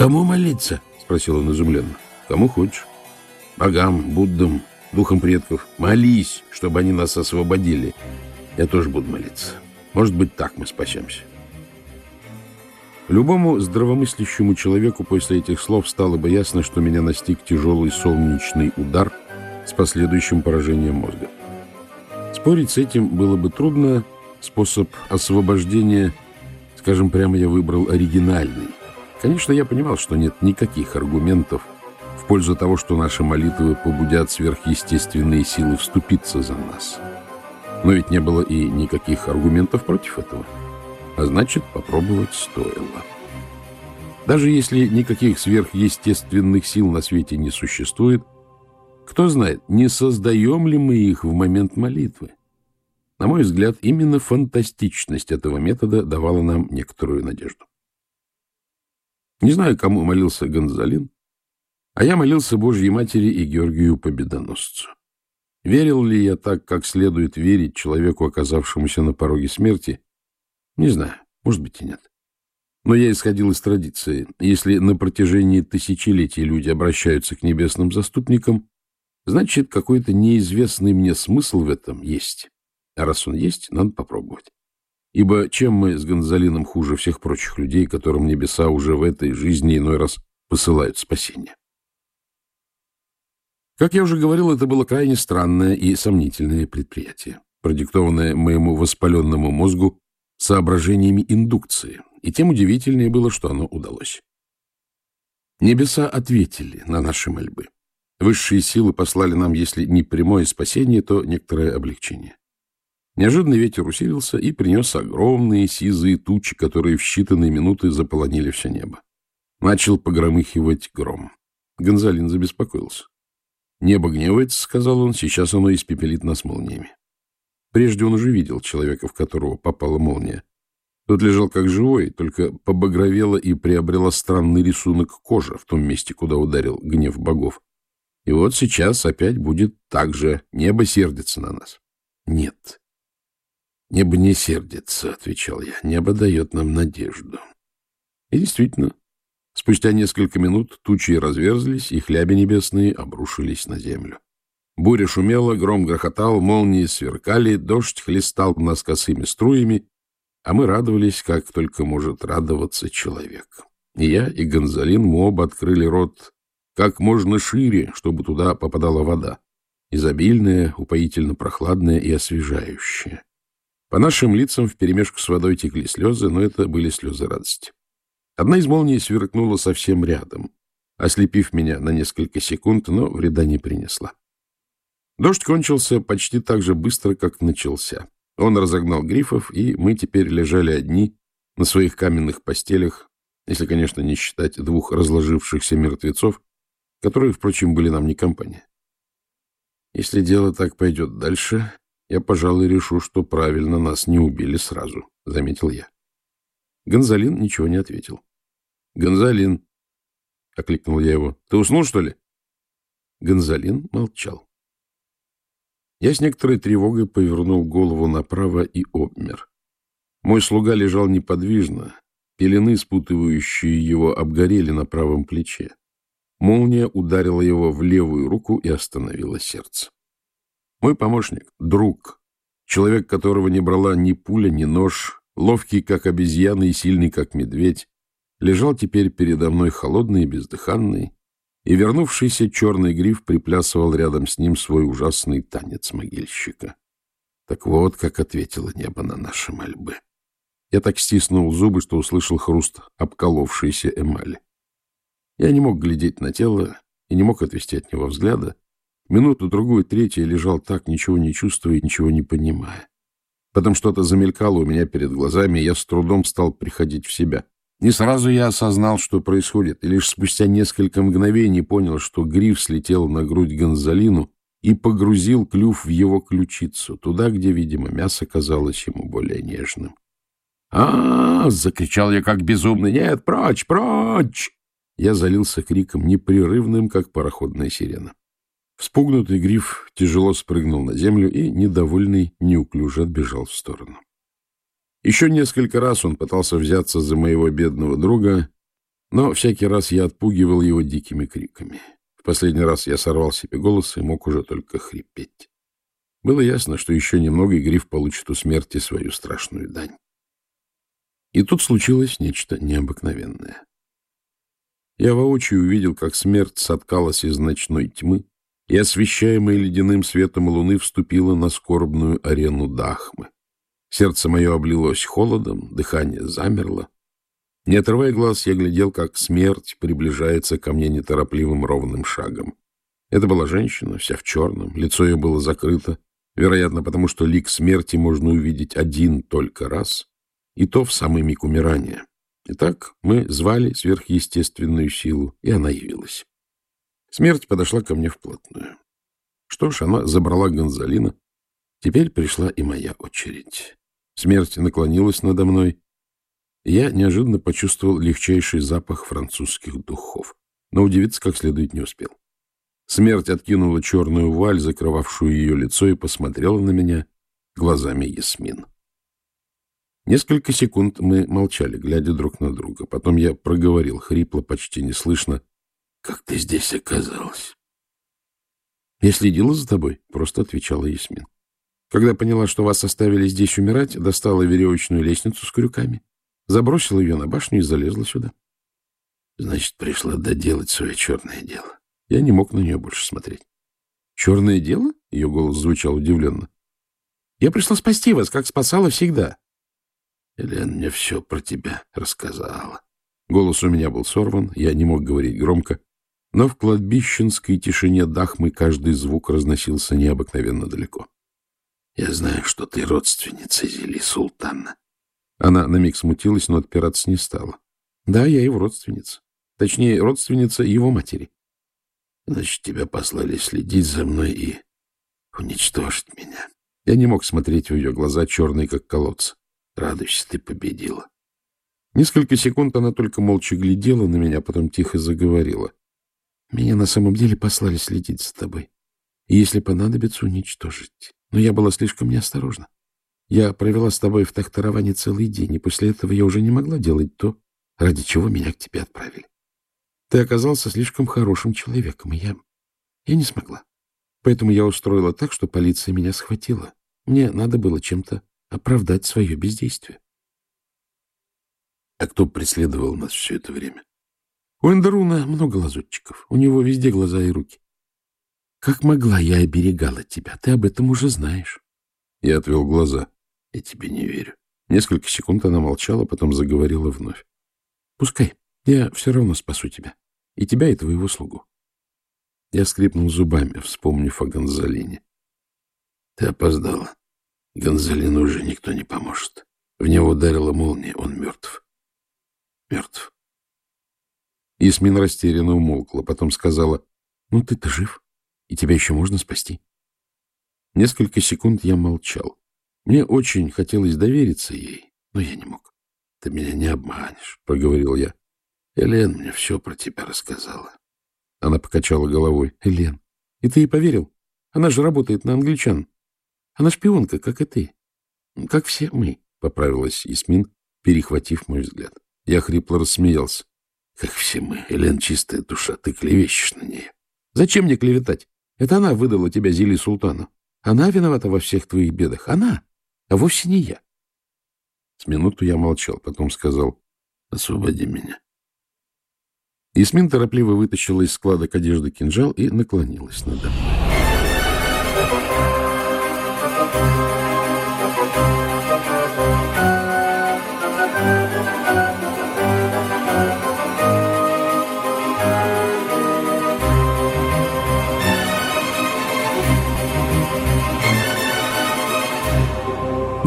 Кому молиться? — спросил он изумленно. — Кому хочешь. Богам, Буддам, духам предков. Молись, чтобы они нас освободили. Я тоже буду молиться. Может быть, так мы спасемся. Любому здравомыслящему человеку после этих слов стало бы ясно, что меня настиг тяжелый солнечный удар с последующим поражением мозга. Спорить с этим было бы трудно. Способ освобождения, скажем прямо, я выбрал оригинальный. Конечно, я понимал, что нет никаких аргументов в пользу того, что наши молитвы побудят сверхъестественные силы вступиться за нас. Но ведь не было и никаких аргументов против этого. А значит, попробовать стоило. Даже если никаких сверхъестественных сил на свете не существует, кто знает, не создаем ли мы их в момент молитвы? На мой взгляд, именно фантастичность этого метода давала нам некоторую надежду. Не знаю, кому молился Гонзалин, а я молился Божьей Матери и Георгию Победоносцу. Верил ли я так, как следует верить человеку, оказавшемуся на пороге смерти? Не знаю, может быть и нет. Но я исходил из традиции. Если на протяжении тысячелетий люди обращаются к небесным заступникам, Значит, какой-то неизвестный мне смысл в этом есть. А раз он есть, надо попробовать. Ибо чем мы с Гонзалином хуже всех прочих людей, которым небеса уже в этой жизни иной раз посылают спасение? Как я уже говорил, это было крайне странное и сомнительное предприятие, продиктованное моему воспаленному мозгу соображениями индукции, и тем удивительнее было, что оно удалось. Небеса ответили на наши мольбы. Высшие силы послали нам, если не прямое спасение, то некоторое облегчение. Неожиданный ветер усилился и принес огромные сизые тучи, которые в считанные минуты заполонили все небо. Начал погромыхивать гром. Гонзалин забеспокоился. «Небо гневается», — сказал он, — «сейчас оно испепелит нас молниями». Прежде он уже видел человека, в которого попала молния. Тот лежал как живой, только побагровела и приобрела странный рисунок кожи в том месте, куда ударил гнев богов. И вот сейчас опять будет так же. Небо сердится на нас. Нет. Небо не сердится, отвечал я. Небо дает нам надежду. И действительно, спустя несколько минут тучи разверзлись, и хляби небесные обрушились на землю. Буря шумела, гром грохотал, молнии сверкали, дождь хлестал нас косыми струями, а мы радовались, как только может радоваться человек. И я, и Гонзалин, мы оба открыли рот как можно шире, чтобы туда попадала вода, изобильная, упоительно прохладная и освежающая. По нашим лицам вперемешку с водой текли слезы, но это были слезы радости. Одна из молний сверкнула совсем рядом, ослепив меня на несколько секунд, но вреда не принесла. Дождь кончился почти так же быстро, как начался. Он разогнал грифов, и мы теперь лежали одни на своих каменных постелях, если, конечно, не считать двух разложившихся мертвецов, которые, впрочем, были нам не компания. Если дело так пойдет дальше, я, пожалуй, решу, что правильно нас не убили сразу, — заметил я. Гонзалин ничего не ответил. — Гонзалин, — окликнул я его, — ты уснул, что ли? Гонзалин молчал. Я с некоторой тревогой повернул голову направо и обмер. Мой слуга лежал неподвижно, пелены, спутывающие его, обгорели на правом плече. Молния ударила его в левую руку и остановила сердце. Мой помощник, друг, человек, которого не брала ни пуля, ни нож, ловкий, как обезьяна, и сильный, как медведь, лежал теперь передо мной холодный и бездыханный, и вернувшийся черный гриф приплясывал рядом с ним свой ужасный танец могильщика. Так вот, как ответило небо на наши мольбы. Я так стиснул зубы, что услышал хруст обколовшейся эмали. Я не мог глядеть на тело и не мог отвести от него взгляда. Минуту, другую, третью лежал так, ничего не чувствуя и ничего не понимая. Потом что-то замелькало у меня перед глазами, и я с трудом стал приходить в себя. Не сразу я осознал, что происходит, и лишь спустя несколько мгновений понял, что гриф слетел на грудь Гонзалину и погрузил клюв в его ключицу, туда, где, видимо, мясо казалось ему более нежным. а, -а, -а закричал я как безумный. «Нет, прочь, прочь!» Я залился криком, непрерывным, как пароходная сирена. Вспугнутый гриф тяжело спрыгнул на землю и, недовольный, неуклюже отбежал в сторону. Еще несколько раз он пытался взяться за моего бедного друга, Но всякий раз я отпугивал его дикими криками. В последний раз я сорвал себе голос и мог уже только хрипеть. Было ясно, что еще немного, и Гриф получит у смерти свою страшную дань. И тут случилось нечто необыкновенное. Я воочию увидел, как смерть соткалась из ночной тьмы и, освещаемая ледяным светом луны, вступила на скорбную арену Дахмы. Сердце мое облилось холодом, дыхание замерло. Не отрывая глаз, я глядел, как смерть приближается ко мне неторопливым ровным шагом. Это была женщина, вся в черном, лицо ее было закрыто, вероятно, потому что лик смерти можно увидеть один только раз, и то в самый миг умирания. Итак, мы звали сверхъестественную силу, и она явилась. Смерть подошла ко мне вплотную. Что ж, она забрала Гонзалина. Теперь пришла и моя очередь. Смерть наклонилась надо мной. Я неожиданно почувствовал легчайший запах французских духов, но удивиться как следует не успел. Смерть откинула черную вуаль, закрывавшую ее лицо, и посмотрела на меня глазами Ясмин. Несколько секунд мы молчали, глядя друг на друга. Потом я проговорил хрипло, почти неслышно. — Как ты здесь оказалась? — Я следила за тобой, — просто отвечала Ясмин. Когда поняла, что вас оставили здесь умирать, достала веревочную лестницу с крюками, забросила ее на башню и залезла сюда. Значит, пришла доделать свое черное дело. Я не мог на нее больше смотреть. — Черное дело? — ее голос звучал удивленно. — Я пришла спасти вас, как спасала всегда. Элен мне все про тебя рассказала. Голос у меня был сорван, я не мог говорить громко, но в кладбищенской тишине Дахмы каждый звук разносился необыкновенно далеко. Я знаю, что ты родственница Зели Султана. Она на миг смутилась, но отпираться не стала. Да, я его родственница. Точнее, родственница его матери. Значит, тебя послали следить за мной и уничтожить меня. Я не мог смотреть в ее глаза, черные, как колодцы. Радуйся, ты победила. Несколько секунд она только молча глядела на меня, потом тихо заговорила. Меня на самом деле послали следить за тобой. И если понадобится, уничтожить. Но я была слишком неосторожна. Я провела с тобой в Тахтараване целый день, и после этого я уже не могла делать то, ради чего меня к тебе отправили. Ты оказался слишком хорошим человеком, и я... Я не смогла. Поэтому я устроила так, что полиция меня схватила. Мне надо было чем-то оправдать свое бездействие. А кто преследовал нас все это время? У Эндеруна много лазутчиков. У него везде глаза и руки. Как могла, я оберегала тебя. Ты об этом уже знаешь. Я отвел глаза. Я тебе не верю. Несколько секунд она молчала, потом заговорила вновь. Пускай. Я все равно спасу тебя. И тебя, и твоего слугу. Я скрипнул зубами, вспомнив о Гонзалине. Ты опоздала. Гонзалину уже никто не поможет. В него ударила молния, он мертв. Мертв. Ясмин растерянно умолкла, потом сказала, ну ты-то жив, и тебя еще можно спасти. Несколько секунд я молчал. Мне очень хотелось довериться ей, но я не мог. — Ты меня не обманешь, — проговорил я. — Элен мне все про тебя рассказала. Она покачала головой. — Элен, и ты ей поверил? Она же работает на англичан. Она шпионка, как и ты. Как все мы, — поправилась Ясмин, перехватив мой взгляд. Я хрипло рассмеялся. Как все мы. Элен чистая душа, ты клевещешь на нее. Зачем мне клеветать? Это она выдала тебя Зили Султану. Она виновата во всех твоих бедах. Она, а вовсе не я. С минуту я молчал, потом сказал, освободи меня. Ясмин торопливо вытащила из складок одежды кинжал и наклонилась надо мной.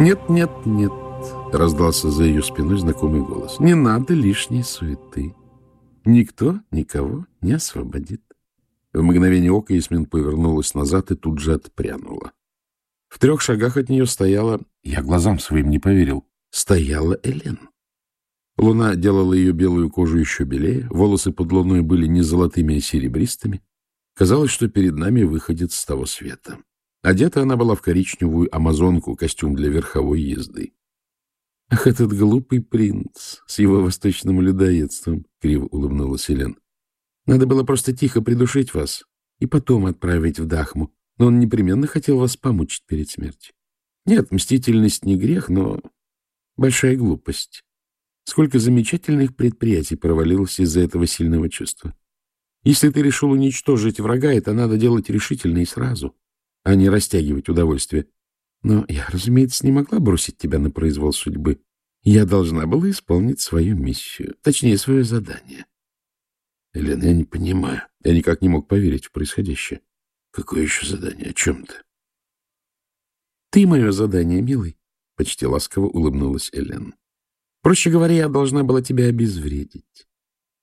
«Нет, нет, нет», — раздался за ее спиной знакомый голос. «Не надо лишней суеты. Никто никого не освободит». В мгновение ока Ясмин повернулась назад и тут же отпрянула. В трех шагах от нее стояла... Я глазам своим не поверил. Стояла Элен. Луна делала ее белую кожу еще белее, волосы под луной были не золотыми, а серебристыми. Казалось, что перед нами выходит с того света. Одета она была в коричневую амазонку, костюм для верховой езды. Ах, этот глупый принц с его восточным людоедством, — криво улыбнулась Елен. Надо было просто тихо придушить вас и потом отправить в Дахму, но он непременно хотел вас помучить перед смертью. Нет, мстительность не грех, но большая глупость. Сколько замечательных предприятий провалилось из-за этого сильного чувства. Если ты решил уничтожить врага, это надо делать решительно и сразу, а не растягивать удовольствие. Но я, разумеется, не могла бросить тебя на произвол судьбы. Я должна была исполнить свою миссию, точнее, свое задание. Елена, я не понимаю. Я никак не мог поверить в происходящее. Какое еще задание? О чем ты? Ты мое задание, милый, — почти ласково улыбнулась Элен. Проще говоря, я должна была тебя обезвредить.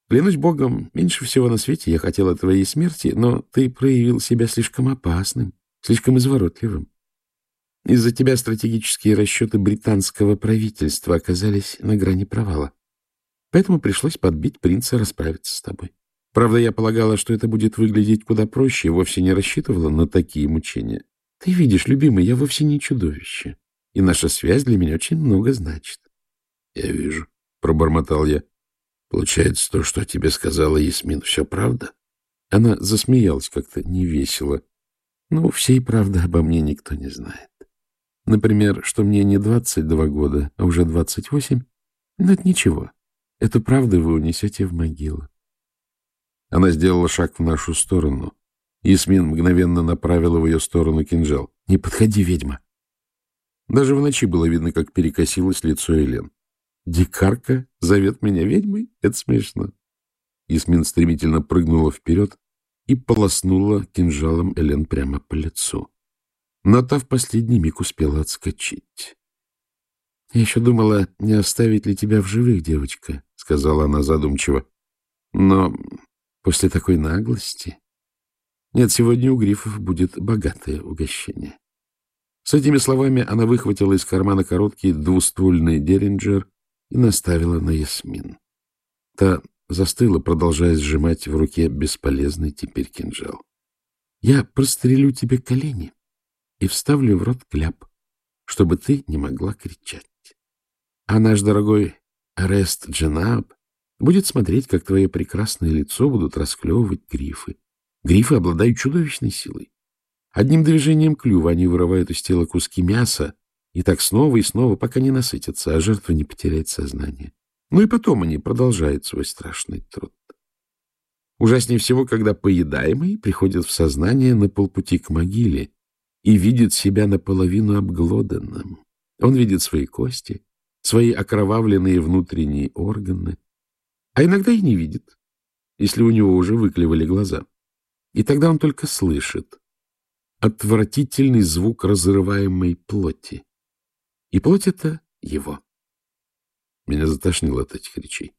Клянусь богом, меньше всего на свете я хотела твоей смерти, но ты проявил себя слишком опасным, слишком изворотливым. Из-за тебя стратегические расчеты британского правительства оказались на грани провала. Поэтому пришлось подбить принца расправиться с тобой. Правда, я полагала, что это будет выглядеть куда проще, и вовсе не рассчитывала на такие мучения. Ты видишь, любимый, я вовсе не чудовище, и наша связь для меня очень много значит. — Я вижу, — пробормотал я. — Получается, то, что тебе сказала Ясмин, все правда? Она засмеялась как-то невесело. Ну, всей правды обо мне никто не знает. Например, что мне не двадцать два года, а уже двадцать восемь. Но это ничего. Эту правду вы унесете в могилу. Она сделала шаг в нашу сторону. Ясмин мгновенно направила в ее сторону кинжал. — Не подходи, ведьма! Даже в ночи было видно, как перекосилось лицо Елен. — Дикарка зовет меня ведьмой? Это смешно. Ясмин стремительно прыгнула вперед и полоснула кинжалом Элен прямо по лицу но та в последний миг успела отскочить. — Я еще думала, не оставить ли тебя в живых, девочка, — сказала она задумчиво. — Но после такой наглости... Нет, сегодня у грифов будет богатое угощение. С этими словами она выхватила из кармана короткий двуствольный деринджер и наставила на Ясмин. Та застыла, продолжая сжимать в руке бесполезный теперь кинжал. — Я прострелю тебе колени, и вставлю в рот кляп, чтобы ты не могла кричать. А наш дорогой Арест Дженаб будет смотреть, как твое прекрасное лицо будут расклевывать грифы. Грифы обладают чудовищной силой. Одним движением клюва они вырывают из тела куски мяса, и так снова и снова, пока не насытятся, а жертва не потеряет сознание. Ну и потом они продолжают свой страшный труд. Ужаснее всего, когда поедаемый приходит в сознание на полпути к могиле и видит себя наполовину обглоданным. Он видит свои кости, свои окровавленные внутренние органы, а иногда и не видит, если у него уже выклевали глаза. И тогда он только слышит отвратительный звук разрываемой плоти. И плоть — это его. Меня затошнило от этих речей.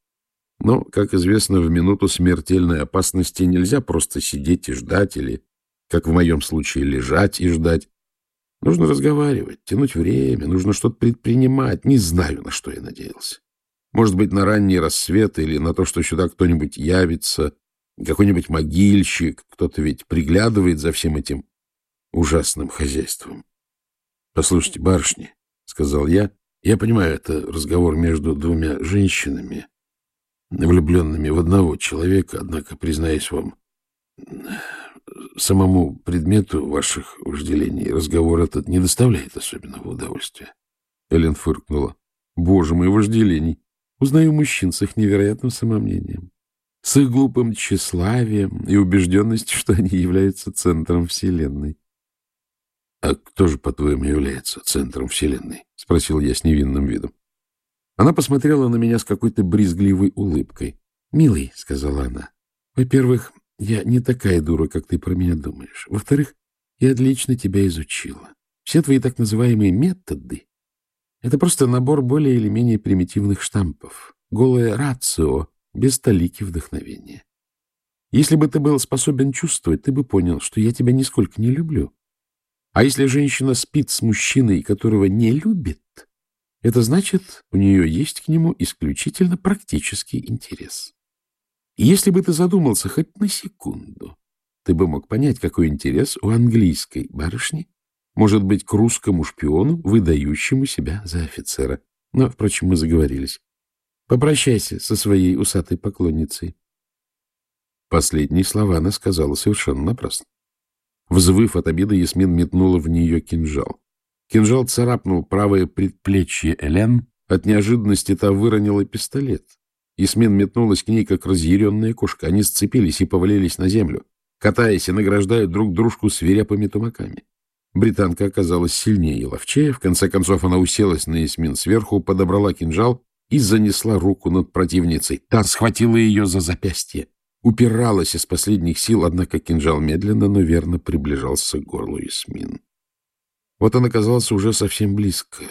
Но, как известно, в минуту смертельной опасности нельзя просто сидеть и ждать или как в моем случае, лежать и ждать. Нужно разговаривать, тянуть время, нужно что-то предпринимать. Не знаю, на что я надеялся. Может быть, на ранний рассвет или на то, что сюда кто-нибудь явится, какой-нибудь могильщик, кто-то ведь приглядывает за всем этим ужасным хозяйством. — Послушайте, барышни, — сказал я, — я понимаю, это разговор между двумя женщинами, влюбленными в одного человека, однако, признаюсь вам, самому предмету ваших вожделений разговор этот не доставляет особенного удовольствия. Эллен фыркнула. Боже мой, вожделений! Узнаю мужчин с их невероятным самомнением, с их глупым тщеславием и убежденностью, что они являются центром Вселенной. — А кто же, по-твоему, является центром Вселенной? — спросил я с невинным видом. Она посмотрела на меня с какой-то брезгливой улыбкой. — Милый, — сказала она, — во-первых, я не такая дура, как ты про меня думаешь. Во-вторых, я отлично тебя изучила. Все твои так называемые методы — это просто набор более или менее примитивных штампов, голое рацио, без толики вдохновения. Если бы ты был способен чувствовать, ты бы понял, что я тебя нисколько не люблю. А если женщина спит с мужчиной, которого не любит, это значит, у нее есть к нему исключительно практический интерес. Если бы ты задумался хоть на секунду, ты бы мог понять, какой интерес у английской барышни может быть к русскому шпиону, выдающему себя за офицера. Но, впрочем, мы заговорились. Попрощайся со своей усатой поклонницей. Последние слова она сказала совершенно напрасно. Взвыв от обиды, Ясмин метнула в нее кинжал. Кинжал царапнул правое предплечье Элен. От неожиданности та выронила пистолет. Ясмин метнулась к ней, как разъяренная кошка. Они сцепились и повалились на землю, катаясь и награждая друг дружку свирепыми тумаками. Британка оказалась сильнее и ловчее. В конце концов она уселась на Ясмин сверху, подобрала кинжал и занесла руку над противницей. Та схватила ее за запястье, упиралась из последних сил, однако кинжал медленно, но верно приближался к горлу Ясмин. Вот он оказался уже совсем близко.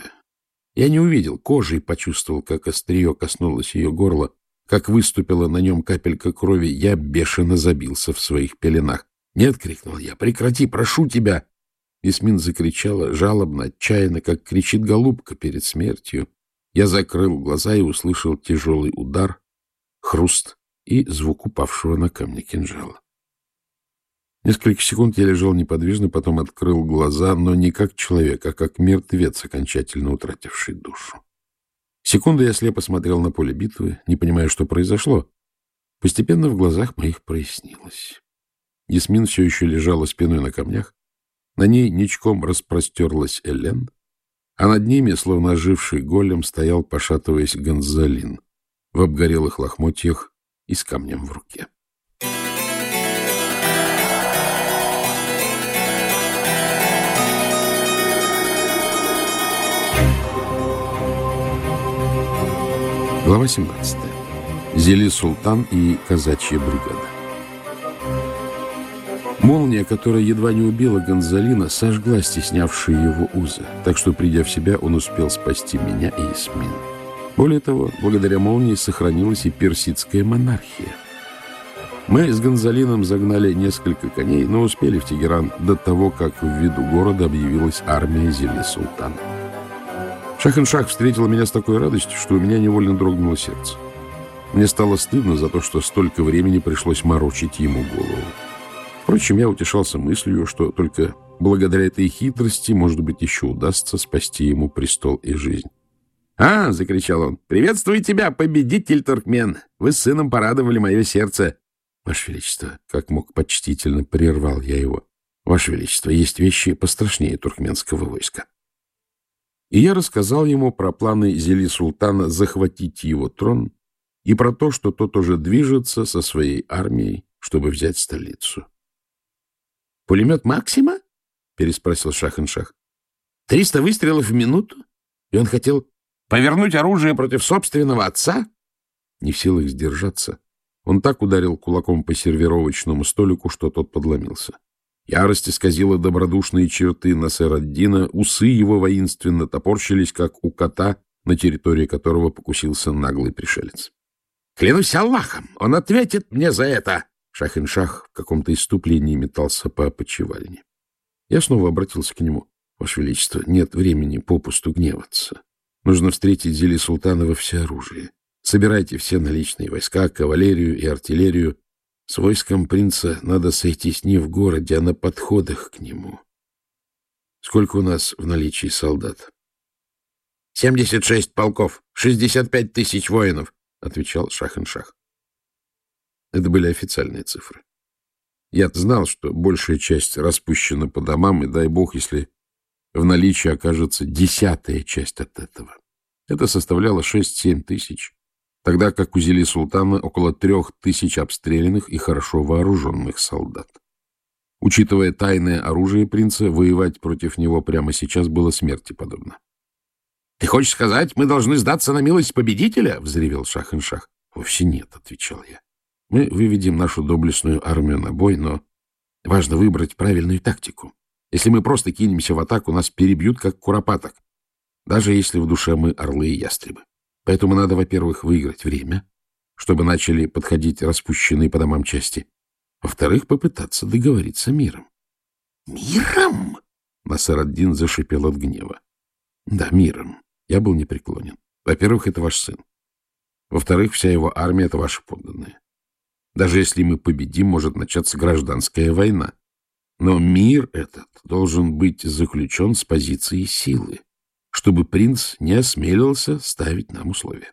Я не увидел, кожей почувствовал, как острие коснулось ее горла, как выступила на нем капелька крови. Я бешено забился в своих пеленах. «Нет!» — крикнул я. «Прекрати! Прошу тебя!» Ясмин закричала жалобно, отчаянно, как кричит голубка перед смертью. Я закрыл глаза и услышал тяжелый удар, хруст и звук упавшего на камни кинжала. Несколько секунд я лежал неподвижно, потом открыл глаза, но не как человек, а как мертвец, окончательно утративший душу. Секунду я слепо смотрел на поле битвы, не понимая, что произошло. Постепенно в глазах моих прояснилось. Ясмин все еще лежала спиной на камнях, на ней ничком распростерлась Элен, а над ними, словно оживший голем, стоял, пошатываясь, Гонзалин в обгорелых лохмотьях и с камнем в руке. Глава 17. Зели Султан и казачья бригада. Молния, которая едва не убила Гонзалина, сожгла стеснявшие его узы, так что, придя в себя, он успел спасти меня и Ясмин. Более того, благодаря молнии сохранилась и персидская монархия. Мы с Гонзалином загнали несколько коней, но успели в Тегеран до того, как в виду города объявилась армия Зели Султана. Шахеншах встретила меня с такой радостью, что у меня невольно дрогнуло сердце. Мне стало стыдно за то, что столько времени пришлось морочить ему голову. Впрочем, я утешался мыслью, что только благодаря этой хитрости, может быть, еще удастся спасти ему престол и жизнь. «А!» — закричал он. «Приветствую тебя, победитель Туркмен! Вы с сыном порадовали мое сердце!» «Ваше Величество!» — как мог почтительно прервал я его. «Ваше Величество, есть вещи пострашнее туркменского войска». И я рассказал ему про планы Зели Султана захватить его трон и про то, что тот уже движется со своей армией, чтобы взять столицу. — Пулемет Максима? — переспросил Шахеншах. — Триста выстрелов в минуту? И он хотел повернуть оружие против собственного отца? Не в силах сдержаться, он так ударил кулаком по сервировочному столику, что тот подломился. Ярость исказила добродушные черты Насер-ад-Дина, усы его воинственно топорщились, как у кота, на территории которого покусился наглый пришелец. — Клянусь Аллахом, он ответит мне за это! Шах-ин-Шах в каком-то иступлении метался по опочивальне. Я снова обратился к нему. — Ваше Величество, нет времени попусту гневаться. Нужно встретить Зели Султана во всеоружии. Собирайте все наличные войска, кавалерию и артиллерию, с войском принца надо сойтись не в городе, а на подходах к нему. Сколько у нас в наличии солдат? — Семьдесят шесть полков, шестьдесят пять тысяч воинов, — отвечал Шах-ин-Шах. Это были официальные цифры. я знал, что большая часть распущена по домам, и дай бог, если в наличии окажется десятая часть от этого. Это составляло шесть-семь тысяч тогда как у Зели Султана около трех тысяч обстрелянных и хорошо вооруженных солдат. Учитывая тайное оружие принца, воевать против него прямо сейчас было смерти подобно. — Ты хочешь сказать, мы должны сдаться на милость победителя? — взревел Шах-ин-Шах. — Вовсе нет, — отвечал я. — Мы выведем нашу доблестную армию на бой, но важно выбрать правильную тактику. Если мы просто кинемся в атаку, нас перебьют, как куропаток, даже если в душе мы орлы и ястребы. Поэтому надо, во-первых, выиграть время, чтобы начали подходить распущенные по домам части. Во-вторых, попытаться договориться миром. «Миром?» — Насараддин зашипел от гнева. «Да, миром. Я был непреклонен. Во-первых, это ваш сын. Во-вторых, вся его армия — это ваши подданные. Даже если мы победим, может начаться гражданская война. Но мир этот должен быть заключен с позиции силы. чтобы принц не осмелился ставить нам условия.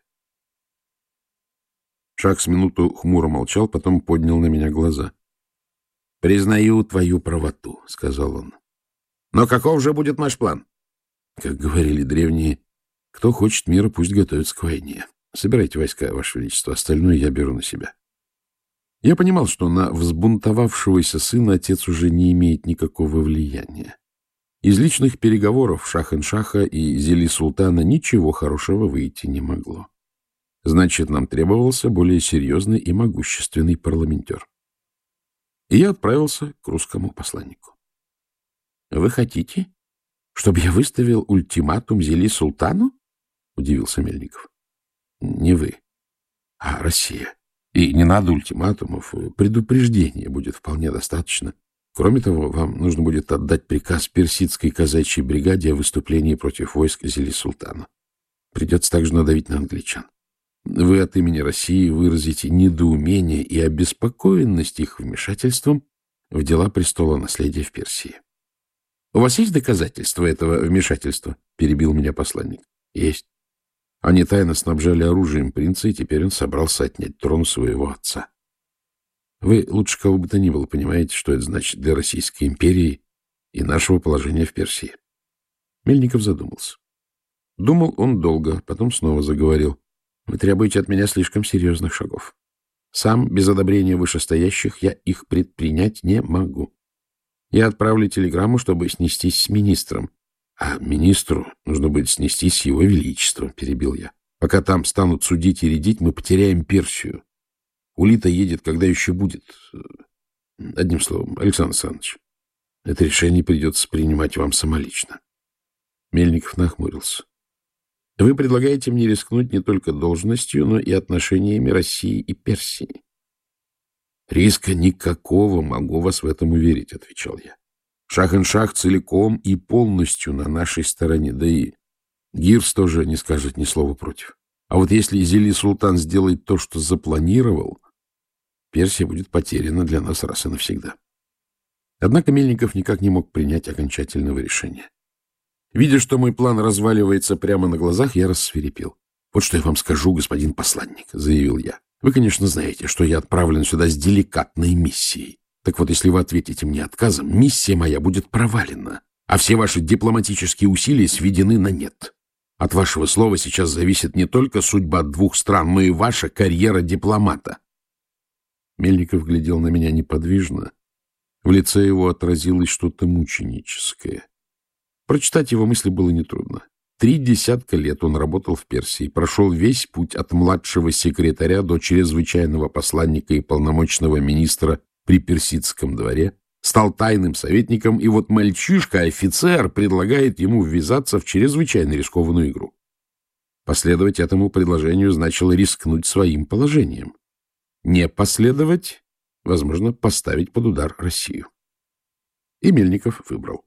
Шах с минуту хмуро молчал, потом поднял на меня глаза. — Признаю твою правоту, — сказал он. — Но каков же будет наш план? Как говорили древние, кто хочет мира, пусть готовится к войне. Собирайте войска, Ваше Величество, остальное я беру на себя. Я понимал, что на взбунтовавшегося сына отец уже не имеет никакого влияния. Из личных переговоров Шах-эн-Шаха и Зели-Султана ничего хорошего выйти не могло. Значит, нам требовался более серьезный и могущественный парламентер. И я отправился к русскому посланнику. — Вы хотите, чтобы я выставил ультиматум Зели-Султану? — удивился Мельников. — Не вы, а Россия. И не надо ультиматумов, предупреждения будет вполне достаточно. Кроме того, вам нужно будет отдать приказ персидской казачьей бригаде о выступлении против войск Зели-Султана. Придется также надавить на англичан. Вы от имени России выразите недоумение и обеспокоенность их вмешательством в дела престола наследия в Персии. — У вас есть доказательства этого вмешательства? — перебил меня посланник. — Есть. Они тайно снабжали оружием принца, и теперь он собрался отнять трон своего отца. Вы лучше кого бы то ни было понимаете, что это значит для Российской империи и нашего положения в Персии. Мельников задумался. Думал он долго, потом снова заговорил. Вы требуете от меня слишком серьезных шагов. Сам, без одобрения вышестоящих, я их предпринять не могу. Я отправлю телеграмму, чтобы снестись с министром. А министру нужно будет снестись с его величеством, перебил я. Пока там станут судить и рядить, мы потеряем Персию. Улита едет, когда еще будет. Одним словом, Александр Александрович, это решение придется принимать вам самолично. Мельников нахмурился. Вы предлагаете мне рискнуть не только должностью, но и отношениями России и Персии. Риска никакого, могу вас в этом уверить, отвечал я. Шах-эн-Шах целиком и полностью на нашей стороне, да и Гирс тоже не скажет ни слова против. А вот если Зели Султан сделает то, что запланировал, Персия будет потеряна для нас раз и навсегда. Однако Мельников никак не мог принять окончательного решения. Видя, что мой план разваливается прямо на глазах, я рассверепел. — Вот что я вам скажу, господин посланник, — заявил я. — Вы, конечно, знаете, что я отправлен сюда с деликатной миссией. Так вот, если вы ответите мне отказом, миссия моя будет провалена, а все ваши дипломатические усилия сведены на нет. От вашего слова сейчас зависит не только судьба двух стран, но и ваша карьера дипломата. Мельников глядел на меня неподвижно. В лице его отразилось что-то мученическое. Прочитать его мысли было нетрудно. Три десятка лет он работал в Персии, прошел весь путь от младшего секретаря до чрезвычайного посланника и полномочного министра при персидском дворе, стал тайным советником, и вот мальчишка-офицер предлагает ему ввязаться в чрезвычайно рискованную игру. Последовать этому предложению значило рискнуть своим положением. Не последовать, возможно, поставить под удар Россию. И Мельников выбрал.